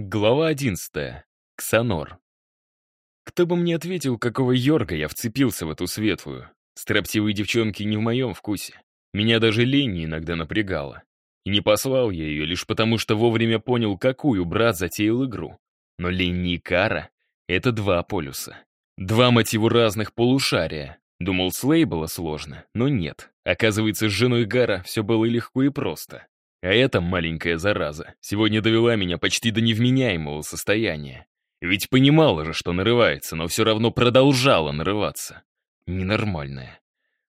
Глава 11. Ксанор. Кто бы мне ответил, какого Йорга я вцепился в эту светлую. Строптивые девчонки не в моем вкусе. Меня даже лень иногда напрягала. И не послал я ее лишь потому, что вовремя понял, какую брат затеял игру. Но лень и кара — это два полюса. Два мотиву разных полушария. Думал, с Лей было сложно, но нет. Оказывается, с женой Гара все было легко и просто. А эта маленькая зараза сегодня довела меня почти до невменяемого состояния. Ведь понимала же, что нарывается, но все равно продолжала нарываться. Ненормальная.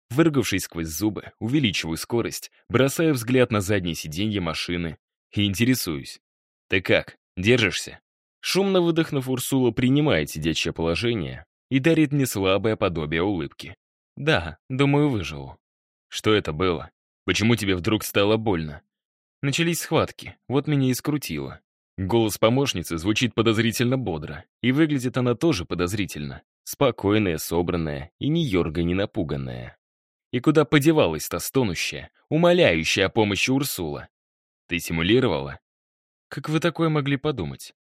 Выргавшись сквозь зубы, увеличиваю скорость, бросаю взгляд на заднее сиденье машины и интересуюсь. «Ты как, держишься?» Шумно выдохнув, Урсула принимает сидячее положение и дарит мне слабое подобие улыбки. «Да, думаю, выживу». «Что это было? Почему тебе вдруг стало больно?» Начались схватки, вот меня и скрутило. Голос помощницы звучит подозрительно бодро, и выглядит она тоже подозрительно. Спокойная, собранная и ни ерга, ни напуганная. И куда подевалась та стонущая, умоляющая о помощи Урсула? Ты симулировала? Как вы такое могли подумать?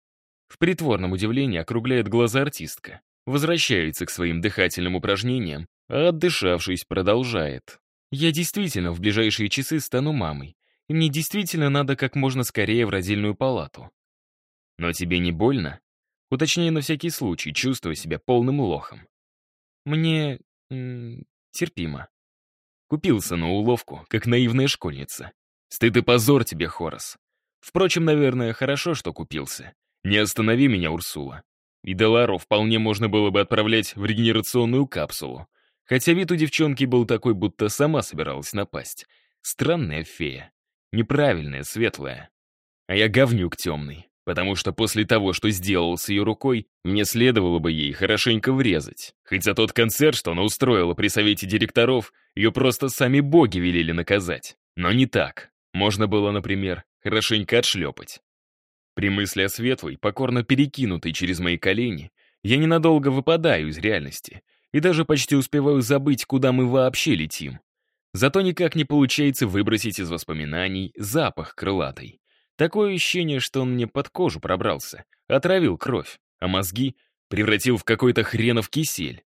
В притворном удивлении округляет глаза артистка, возвращается к своим дыхательным упражнениям, а отдышавшись, продолжает. Я действительно в ближайшие часы стану мамой, и мне действительно надо как можно скорее в родильную палату. Но тебе не больно? Уточняю на всякий случай, чувствуя себя полным лохом. Мне... Терпимо. Купился на уловку, как наивная школьница. Стыд и позор тебе, Хорос. Впрочем, наверное, хорошо, что купился. Не останови меня, Урсула. И Делару вполне можно было бы отправлять в регенерационную капсулу. Хотя вид у девчонки был такой, будто сама собиралась напасть. Странная фея. Неправильная, светлая. А я говнюк темный, потому что после того, что сделал с ее рукой, мне следовало бы ей хорошенько врезать. Хоть за тот концерт, что она устроила при совете директоров, ее просто сами боги велели наказать. Но не так. Можно было, например, хорошенько отшлепать. При мысли о светлой, покорно перекинутой через мои колени, я ненадолго выпадаю из реальности и даже почти успеваю забыть, куда мы вообще летим. Зато никак не получается выбросить из воспоминаний запах крылатой. Такое ощущение, что он мне под кожу пробрался, отравил кровь, а мозги превратил в какой-то хренов кисель.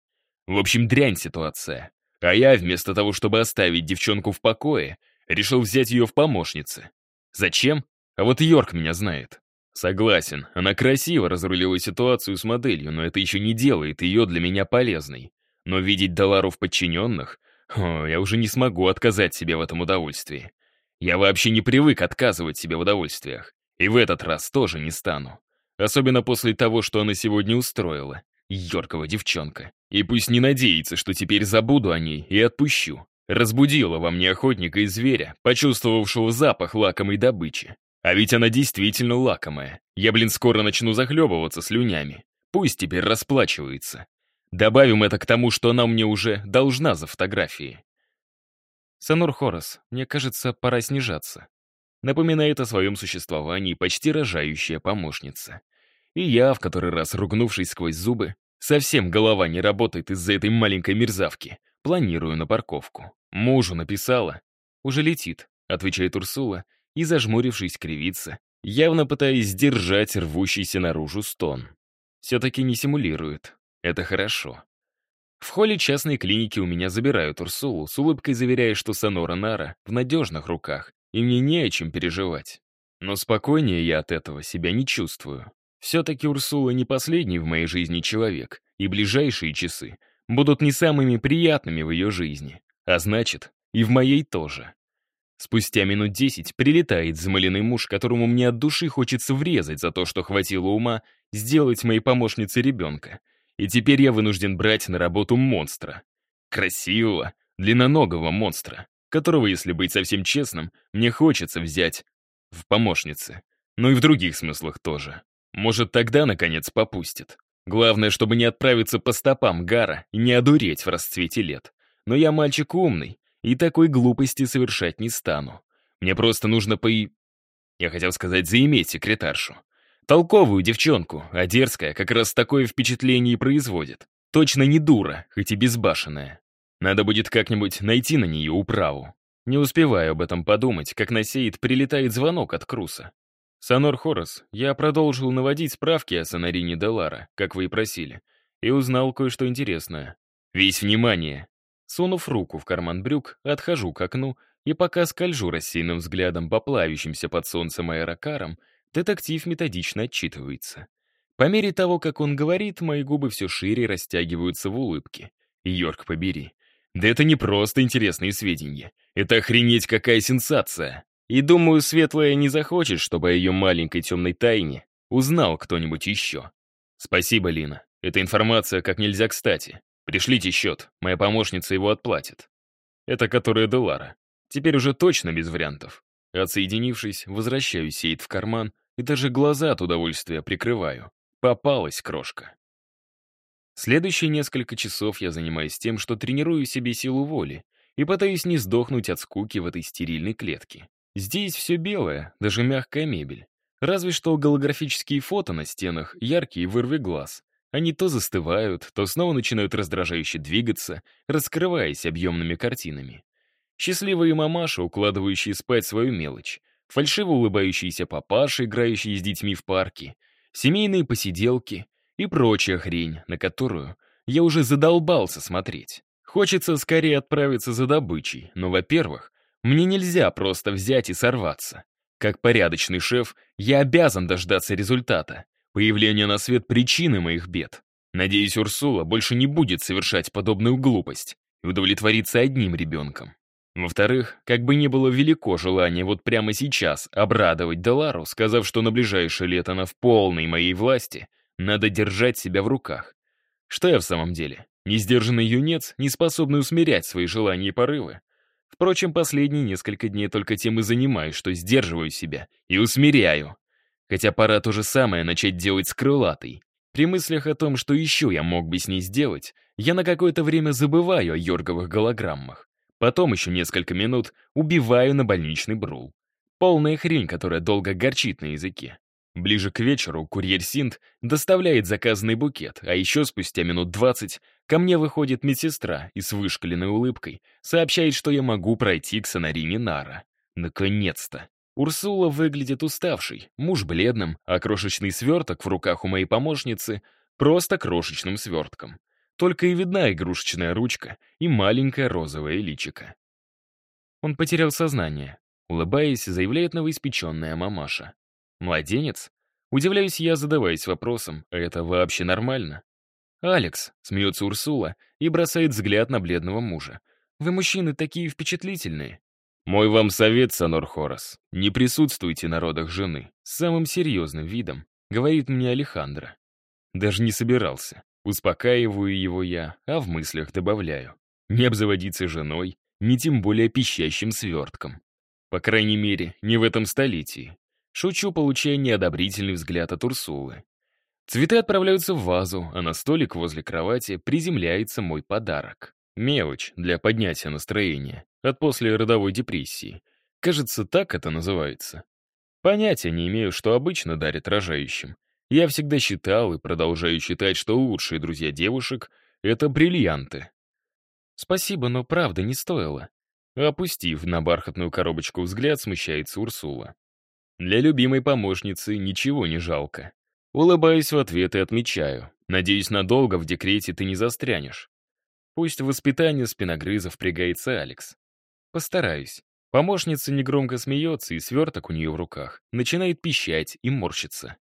В общем, дрянь ситуация. А я, вместо того, чтобы оставить девчонку в покое, решил взять ее в помощницы. Зачем? А вот Йорк меня знает. Согласен, она красиво разрулила ситуацию с моделью, но это еще не делает ее для меня полезной. Но видеть Далару в подчиненных о, я уже не смогу отказать себе в этом удовольствии. Я вообще не привык отказывать себе в удовольствиях. И в этот раз тоже не стану. Особенно после того, что она сегодня устроила. Йоркова девчонка. И пусть не надеется, что теперь забуду о ней и отпущу. Разбудила во мне охотника и зверя, почувствовавшего запах лакомой добычи. А ведь она действительно лакомая. Я, блин, скоро начну захлебываться слюнями. Пусть теперь расплачивается. Добавим это к тому, что она мне уже должна за фотографии. Санур Хорос, мне кажется, пора снижаться. Напоминает о своем существовании почти рожающая помощница. И я, в который раз ругнувшись сквозь зубы, совсем голова не работает из-за этой маленькой мерзавки, планирую на парковку. Мужу написала. «Уже летит», — отвечает Урсула, и, зажмурившись, кривится, явно пытаясь сдержать рвущийся наружу стон. Все-таки не симулирует. Это хорошо. В холле частной клиники у меня забирают Урсулу, с улыбкой заверяя, что Сонора Нара в надежных руках, и мне не о чем переживать. Но спокойнее я от этого себя не чувствую. Все-таки Урсула не последний в моей жизни человек, и ближайшие часы будут не самыми приятными в ее жизни, а значит, и в моей тоже. Спустя минут десять прилетает замыленный муж, которому мне от души хочется врезать за то, что хватило ума сделать моей помощницей ребенка — и теперь я вынужден брать на работу монстра. Красивого, длинноногого монстра, которого, если быть совсем честным, мне хочется взять в помощницы. Ну и в других смыслах тоже. Может, тогда, наконец, попустит. Главное, чтобы не отправиться по стопам Гара и не одуреть в расцвете лет. Но я мальчик умный, и такой глупости совершать не стану. Мне просто нужно по... Я хотел сказать, заиметь секретаршу. Толковую девчонку, а дерзкая как раз такое впечатление и производит. Точно не дура, хоть и безбашенная. Надо будет как-нибудь найти на нее управу. Не успеваю об этом подумать, как на сеет прилетает звонок от Круса. Санор Хорос, я продолжил наводить справки о Сонарине Делара, как вы и просили, и узнал кое-что интересное. Весь внимание. Сунув руку в карман брюк, отхожу к окну и пока скольжу рассеянным взглядом по плавящимся под солнцем аэрокарам, детектив методично отчитывается. По мере того, как он говорит, мои губы все шире растягиваются в улыбке. Йорк, побери. Да это не просто интересные сведения. Это охренеть какая сенсация. И думаю, Светлая не захочет, чтобы о ее маленькой темной тайне узнал кто-нибудь еще. Спасибо, Лина. Эта информация как нельзя кстати. Пришлите счет, моя помощница его отплатит. Это которая Делара. Теперь уже точно без вариантов. Отсоединившись, возвращаю сейт в карман и даже глаза от удовольствия прикрываю. Попалась крошка. Следующие несколько часов я занимаюсь тем, что тренирую себе силу воли и пытаюсь не сдохнуть от скуки в этой стерильной клетке. Здесь все белое, даже мягкая мебель. Разве что голографические фото на стенах яркие вырвы глаз. Они то застывают, то снова начинают раздражающе двигаться, раскрываясь объемными картинами. Счастливые мамаши, укладывающие спать свою мелочь, фальшиво улыбающиеся папаши, играющие с детьми в парке, семейные посиделки и прочая хрень, на которую я уже задолбался смотреть. Хочется скорее отправиться за добычей, но, во-первых, мне нельзя просто взять и сорваться. Как порядочный шеф, я обязан дождаться результата, появления на свет причины моих бед. Надеюсь, Урсула больше не будет совершать подобную глупость и удовлетвориться одним ребенком. Во-вторых, как бы ни было велико желание вот прямо сейчас обрадовать Делару, сказав, что на ближайшее лето она в полной моей власти, надо держать себя в руках. Что я в самом деле? Несдержанный юнец, не способный усмирять свои желания и порывы? Впрочем, последние несколько дней только тем и занимаюсь, что сдерживаю себя и усмиряю. Хотя пора то же самое начать делать с крылатой. При мыслях о том, что еще я мог бы с ней сделать, я на какое-то время забываю о йорговых голограммах. Потом еще несколько минут убиваю на больничный брул. Полная хрень, которая долго горчит на языке. Ближе к вечеру курьер Синт доставляет заказанный букет, а еще спустя минут двадцать ко мне выходит медсестра и с вышкаленной улыбкой сообщает, что я могу пройти к Сонарине Нара. Наконец-то. Урсула выглядит уставшей, муж бледным, а крошечный сверток в руках у моей помощницы просто крошечным свертком. Только и видна игрушечная ручка и маленькое розовое личико. Он потерял сознание. Улыбаясь, заявляет новоиспеченная мамаша. Младенец? Удивляюсь я, задаваясь вопросом, это вообще нормально? «Алекс», — смеется Урсула и бросает взгляд на бледного мужа. «Вы, мужчины, такие впечатлительные». «Мой вам совет, Санор Хорос, не присутствуйте на родах жены. С самым серьезным видом», — говорит мне Алехандро. Даже не собирался. Успокаиваю его я, а в мыслях добавляю. Не обзаводиться женой, ни тем более пищащим свертком. По крайней мере, не в этом столетии. Шучу, получая неодобрительный взгляд от Урсулы. Цветы отправляются в вазу, а на столик возле кровати приземляется мой подарок. Мелочь для поднятия настроения от послеродовой депрессии. Кажется, так это называется. Понятия не имею, что обычно дарят рожающим. Я всегда считал и продолжаю считать, что лучшие друзья девушек — это бриллианты. Спасибо, но правда не стоило. Опустив на бархатную коробочку взгляд, смущается Урсула. Для любимой помощницы ничего не жалко. Улыбаюсь в ответ и отмечаю. Надеюсь, надолго в декрете ты не застрянешь. Пусть в воспитание спиногрыза впрягается Алекс. Постараюсь. Помощница негромко смеется, и сверток у нее в руках начинает пищать и морщиться.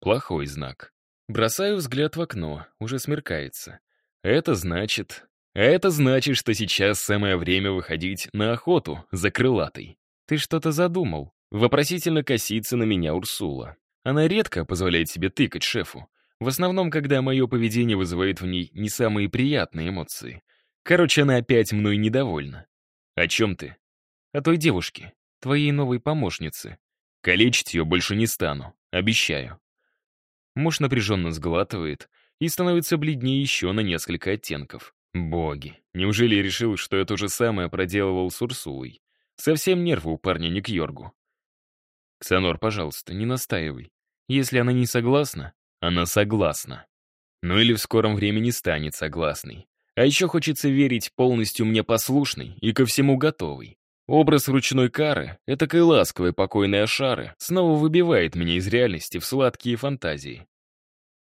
Плохой знак. Бросаю взгляд в окно, уже смеркается. Это значит... Это значит, что сейчас самое время выходить на охоту за крылатой. Ты что-то задумал? Вопросительно косится на меня Урсула. Она редко позволяет себе тыкать шефу. В основном, когда мое поведение вызывает в ней не самые приятные эмоции. Короче, она опять мной недовольна. О чем ты? О той девушке, твоей новой помощнице. Калечить ее больше не стану, обещаю. Муж напряженно сглатывает и становится бледнее еще на несколько оттенков. Боги, неужели решил, что я то же самое проделывал с Урсулой? Совсем нервы у парня не к Йоргу. Ксанор, пожалуйста, не настаивай. Если она не согласна, она согласна. Ну или в скором времени станет согласной. А еще хочется верить полностью мне послушной и ко всему готовой. Образ ручной кары, этакой ласковой покойной Ашары, снова выбивает меня из реальности в сладкие фантазии.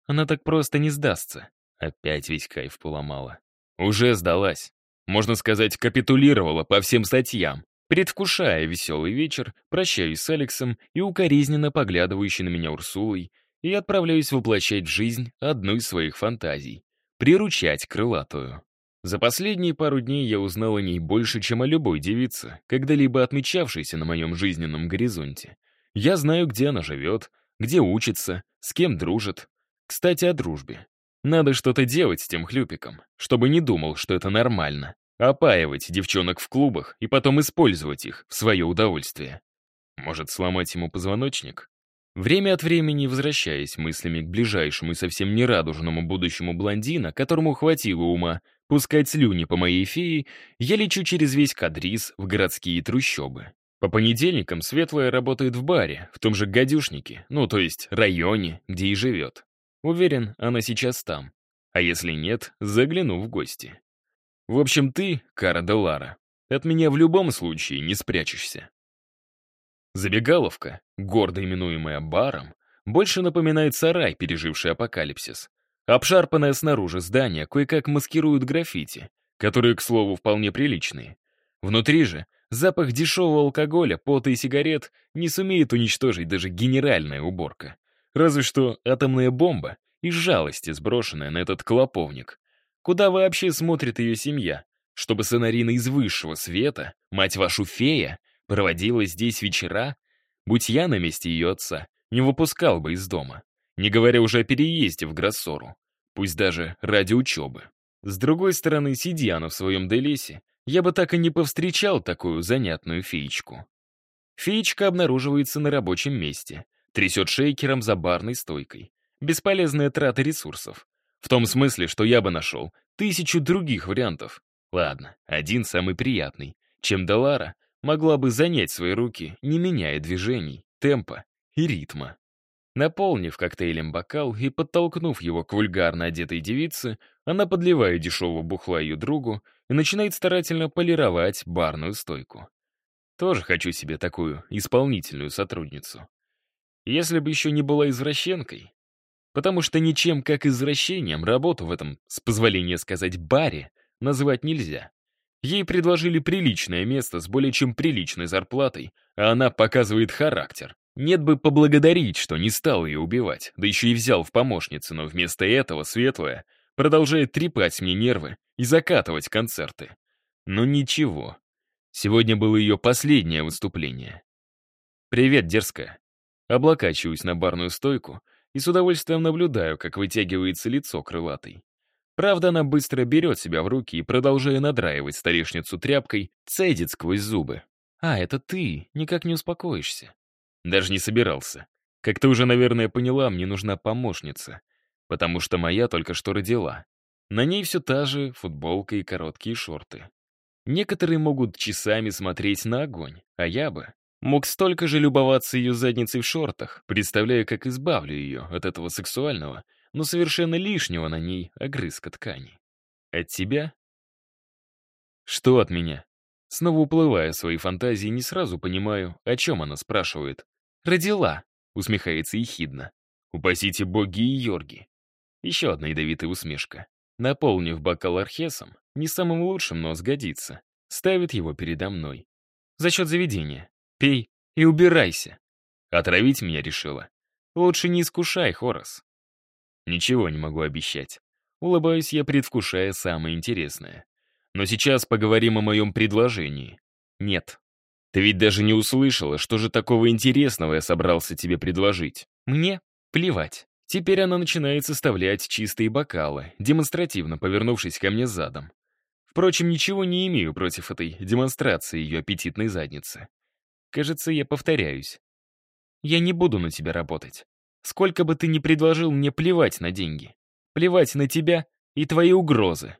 Она так просто не сдастся. Опять весь кайф поломала. Уже сдалась. Можно сказать, капитулировала по всем статьям. Предвкушая веселый вечер, прощаюсь с Алексом и укоризненно поглядывающей на меня Урсулой, и отправляюсь воплощать в жизнь одну из своих фантазий — приручать крылатую. За последние пару дней я узнал о ней больше, чем о любой девице, когда-либо отмечавшейся на моем жизненном горизонте. Я знаю, где она живет, где учится, с кем дружит. Кстати, о дружбе. Надо что-то делать с тем хлюпиком, чтобы не думал, что это нормально. Опаивать девчонок в клубах и потом использовать их в свое удовольствие. Может, сломать ему позвоночник? Время от времени, возвращаясь мыслями к ближайшему и совсем нерадужному будущему блондина, которому хватило ума пускать слюни по моей фее, я лечу через весь кадрис в городские трущобы. По понедельникам Светлая работает в баре, в том же гадюшнике, ну, то есть районе, где и живет. Уверен, она сейчас там. А если нет, загляну в гости. В общем, ты, Кара де Лара, от меня в любом случае не спрячешься. Забегаловка, гордо именуемая баром, больше напоминает сарай, переживший апокалипсис. Обшарпанное снаружи здание кое-как маскируют граффити, которые, к слову, вполне приличные. Внутри же запах дешевого алкоголя, пота и сигарет не сумеет уничтожить даже генеральная уборка. Разве что атомная бомба из жалости сброшенная на этот клоповник. Куда вообще смотрит ее семья? Чтобы Сонарина из высшего света, мать вашу фея, проводила здесь вечера? Будь я на месте ее отца, не выпускал бы из дома. Не говоря уже о переезде в Гроссору. Пусть даже ради учебы. С другой стороны, сиди она в своем Делесе, я бы так и не повстречал такую занятную феечку. Феечка обнаруживается на рабочем месте — Трясет шейкером за барной стойкой. Бесполезная трата ресурсов. В том смысле, что я бы нашел тысячу других вариантов. Ладно, один самый приятный. Чем Далара могла бы занять свои руки, не меняя движений, темпа и ритма. Наполнив коктейлем бокал и подтолкнув его к вульгарно одетой девице, она подливает дешевого бухла ее другу и начинает старательно полировать барную стойку. Тоже хочу себе такую исполнительную сотрудницу. Если бы еще не была извращенкой. Потому что ничем как извращением работу в этом, с позволения сказать, баре называть нельзя. Ей предложили приличное место с более чем приличной зарплатой, а она показывает характер. Нет бы поблагодарить, что не стал ее убивать, да еще и взял в помощницы, но вместо этого Светлая продолжает трепать мне нервы и закатывать концерты. Но ничего. Сегодня было ее последнее выступление. «Привет, дерзкая». Облокачиваюсь на барную стойку и с удовольствием наблюдаю, как вытягивается лицо крылатой. Правда, она быстро берет себя в руки и, продолжая надраивать столешницу тряпкой, цедит сквозь зубы. «А, это ты, никак не успокоишься». Даже не собирался. Как ты уже, наверное, поняла, мне нужна помощница, потому что моя только что родила. На ней все та же футболка и короткие шорты. Некоторые могут часами смотреть на огонь, а я бы Мог столько же любоваться ее задницей в шортах, представляя, как избавлю ее от этого сексуального, но совершенно лишнего на ней огрызка ткани. От тебя? Что от меня? Снова уплывая в свои фантазии, не сразу понимаю, о чем она спрашивает. «Родила», — усмехается ехидно. «Упасите боги и йорги». Еще одна ядовитая усмешка. Наполнив бокал архесом, не самым лучшим, но сгодится, ставит его передо мной. За счет заведения пей и убирайся. Отравить меня решила. Лучше не искушай, Хорос. Ничего не могу обещать. Улыбаюсь я, предвкушая самое интересное. Но сейчас поговорим о моем предложении. Нет. Ты ведь даже не услышала, что же такого интересного я собрался тебе предложить. Мне плевать. Теперь она начинает составлять чистые бокалы, демонстративно повернувшись ко мне задом. Впрочем, ничего не имею против этой демонстрации ее аппетитной задницы. Кажется, я повторяюсь. Я не буду на тебя работать. Сколько бы ты ни предложил, мне плевать на деньги. Плевать на тебя и твои угрозы.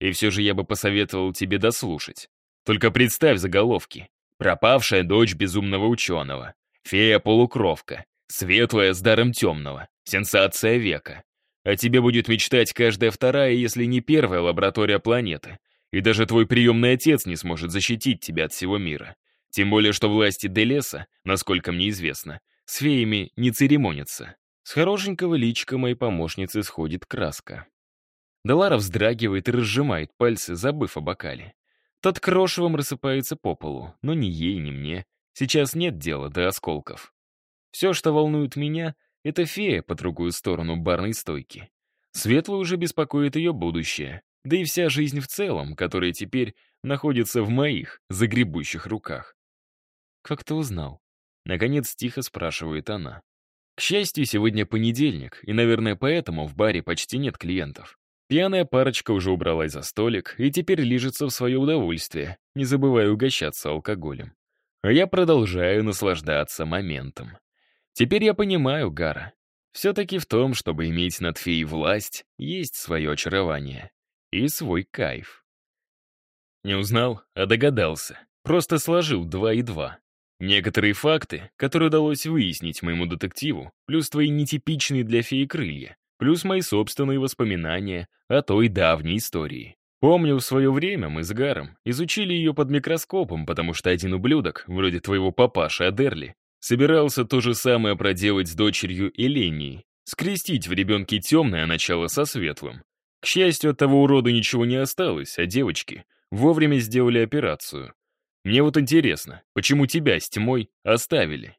И все же я бы посоветовал тебе дослушать. Только представь заголовки. Пропавшая дочь безумного ученого. Фея-полукровка. Светлая с даром темного. Сенсация века. А тебе будет мечтать каждая вторая, если не первая лаборатория планеты. и даже твой приемный отец не сможет защитить тебя от всего мира. Тем более, что власти Делеса, насколько мне известно, с феями не церемонятся. С хорошенького личка моей помощницы сходит краска. Далара вздрагивает и разжимает пальцы, забыв о бокале. Тот крошевом рассыпается по полу, но ни ей, ни мне. Сейчас нет дела до осколков. Все, что волнует меня, это фея по другую сторону барной стойки. Светлую уже беспокоит ее будущее, да и вся жизнь в целом, которая теперь находится в моих загребущих руках. «Как ты узнал?» Наконец тихо спрашивает она. К счастью, сегодня понедельник, и, наверное, поэтому в баре почти нет клиентов. Пьяная парочка уже убралась за столик и теперь лижется в свое удовольствие, не забывая угощаться алкоголем. А я продолжаю наслаждаться моментом. Теперь я понимаю Гара. Все-таки в том, чтобы иметь над феей власть, есть свое очарование. И свой кайф. Не узнал, а догадался. Просто сложил два и два. Некоторые факты, которые удалось выяснить моему детективу, плюс твои нетипичные для феи крылья, плюс мои собственные воспоминания о той давней истории. Помню, в свое время мы с Гаром изучили ее под микроскопом, потому что один ублюдок, вроде твоего папаши Адерли, собирался то же самое проделать с дочерью Элении, скрестить в ребенке темное начало со светлым. К счастью, от того урода ничего не осталось, а девочки вовремя сделали операцию. Мне вот интересно, почему тебя с тьмой оставили?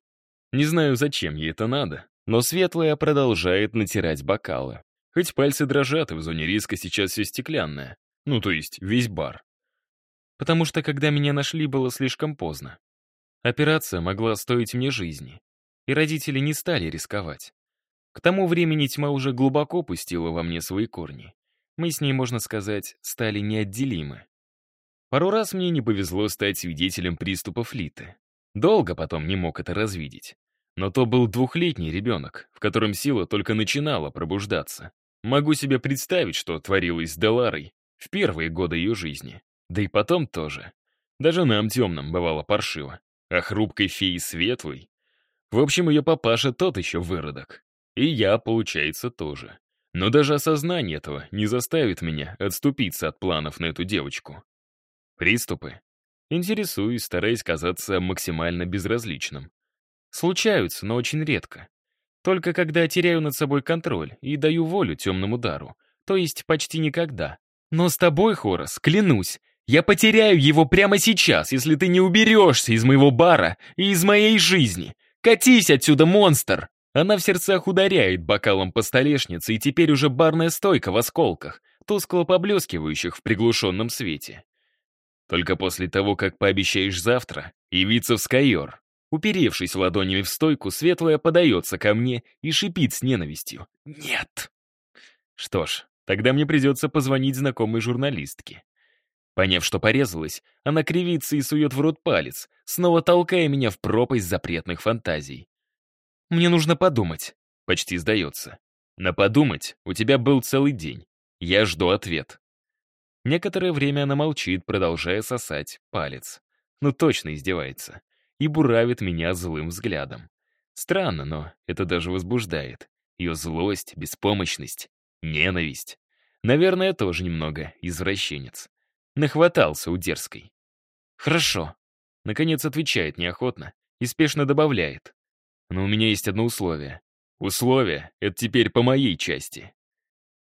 Не знаю, зачем ей это надо, но Светлая продолжает натирать бокалы. Хоть пальцы дрожат, и в зоне риска сейчас все стеклянное. Ну, то есть весь бар. Потому что, когда меня нашли, было слишком поздно. Операция могла стоить мне жизни. И родители не стали рисковать. К тому времени тьма уже глубоко пустила во мне свои корни. Мы с ней, можно сказать, стали неотделимы. Пару раз мне не повезло стать свидетелем приступов Литы. Долго потом не мог это развидеть. Но то был двухлетний ребенок, в котором сила только начинала пробуждаться. Могу себе представить, что творилось с Деларой в первые годы ее жизни. Да и потом тоже. Даже нам, темным, бывало паршиво. А хрупкой феи светлой... В общем, ее папаша тот еще выродок. И я, получается, тоже. Но даже осознание этого не заставит меня отступиться от планов на эту девочку. Приступы. Интересуюсь, стараясь казаться максимально безразличным. Случаются, но очень редко. Только когда теряю над собой контроль и даю волю темному дару. То есть почти никогда. Но с тобой, Хорос, клянусь, я потеряю его прямо сейчас, если ты не уберешься из моего бара и из моей жизни. Катись отсюда, монстр!» Она в сердцах ударяет бокалом по столешнице, и теперь уже барная стойка в осколках, тускло поблескивающих в приглушенном свете. Только после того, как пообещаешь завтра явиться в Скайор. Уперевшись ладонями в стойку, Светлая подается ко мне и шипит с ненавистью. «Нет!» Что ж, тогда мне придется позвонить знакомой журналистке. Поняв, что порезалась, она кривится и сует в рот палец, снова толкая меня в пропасть запретных фантазий. «Мне нужно подумать», — почти сдается. «На подумать у тебя был целый день. Я жду ответ». Некоторое время она молчит, продолжая сосать палец. Ну точно издевается и буравит меня злым взглядом. Странно, но это даже возбуждает. Ее злость, беспомощность, ненависть. Наверное, тоже немного извращенец. Нахватался у дерзкой. «Хорошо», — наконец отвечает неохотно и спешно добавляет. «Но у меня есть одно условие. Условие — это теперь по моей части».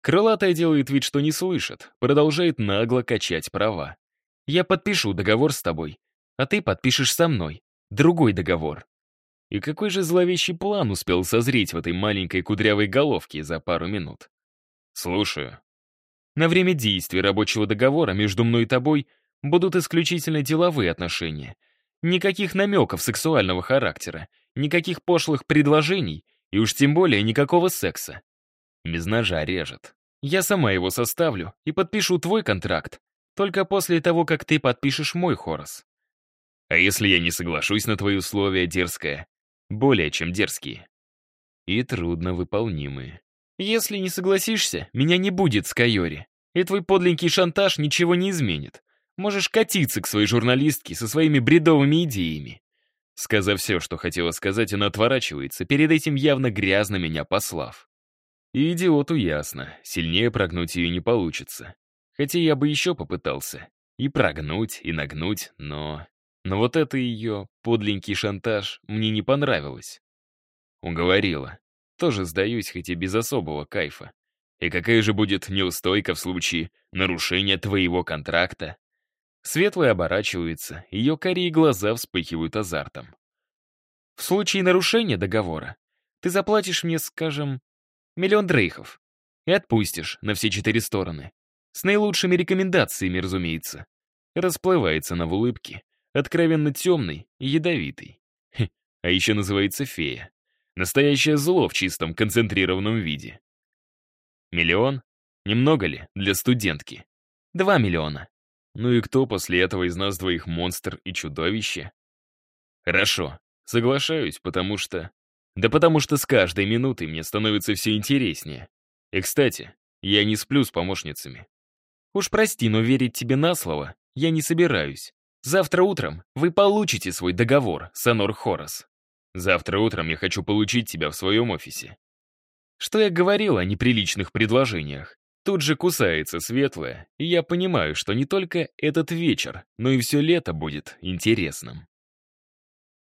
Крылатая делает вид, что не слышит, продолжает нагло качать права. «Я подпишу договор с тобой, а ты подпишешь со мной другой договор. И какой же зловещий план успел созреть в этой маленькой кудрявой головке за пару минут? Слушаю. На время действия рабочего договора между мной и тобой будут исключительно деловые отношения. Никаких намеков сексуального характера, никаких пошлых предложений и уж тем более никакого секса. Без ножа режет. Я сама его составлю и подпишу твой контракт, только после того, как ты подпишешь мой, Хорос. А если я не соглашусь на твои условия, дерзкая? Более чем дерзкие. И трудно выполнимые. Если не согласишься, меня не будет, Скайори. И твой подленький шантаж ничего не изменит. Можешь катиться к своей журналистке со своими бредовыми идеями. Сказав все, что хотела сказать, она отворачивается, перед этим явно грязно меня послав. И идиоту ясно, сильнее прогнуть ее не получится. Хотя я бы еще попытался. И прогнуть, и нагнуть, но... Но вот это ее подленький шантаж мне не понравилось. Уговорила. Тоже сдаюсь, хоть и без особого кайфа. И какая же будет неустойка в случае нарушения твоего контракта? Светлая оборачивается, ее карие глаза вспыхивают азартом. В случае нарушения договора ты заплатишь мне, скажем, миллион дрейхов и отпустишь на все четыре стороны. С наилучшими рекомендациями, разумеется. Расплывается на улыбке, откровенно темный и ядовитый. Хе, а еще называется фея. Настоящее зло в чистом концентрированном виде. Миллион? Немного ли для студентки? Два миллиона. Ну и кто после этого из нас двоих монстр и чудовище? Хорошо, соглашаюсь, потому что... Да потому что с каждой минутой мне становится все интереснее. И, кстати, я не сплю с помощницами. Уж прости, но верить тебе на слово я не собираюсь. Завтра утром вы получите свой договор, Санор Хорос. Завтра утром я хочу получить тебя в своем офисе. Что я говорил о неприличных предложениях? Тут же кусается светлое, и я понимаю, что не только этот вечер, но и все лето будет интересным.